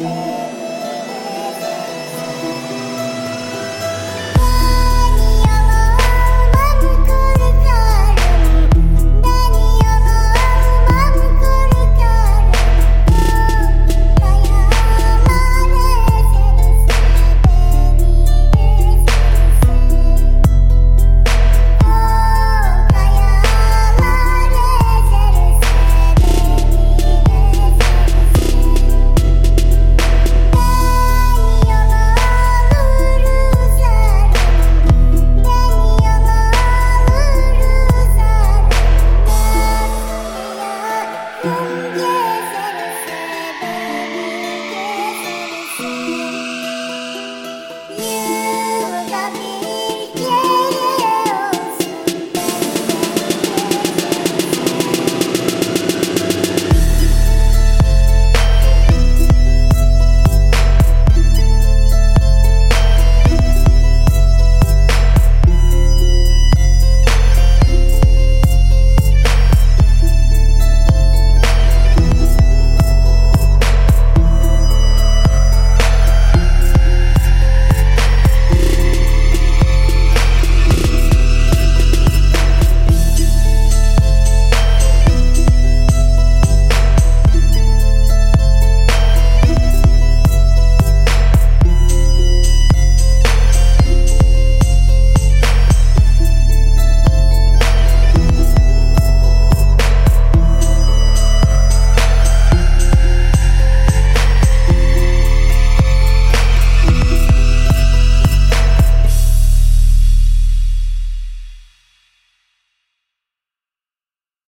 Yeah.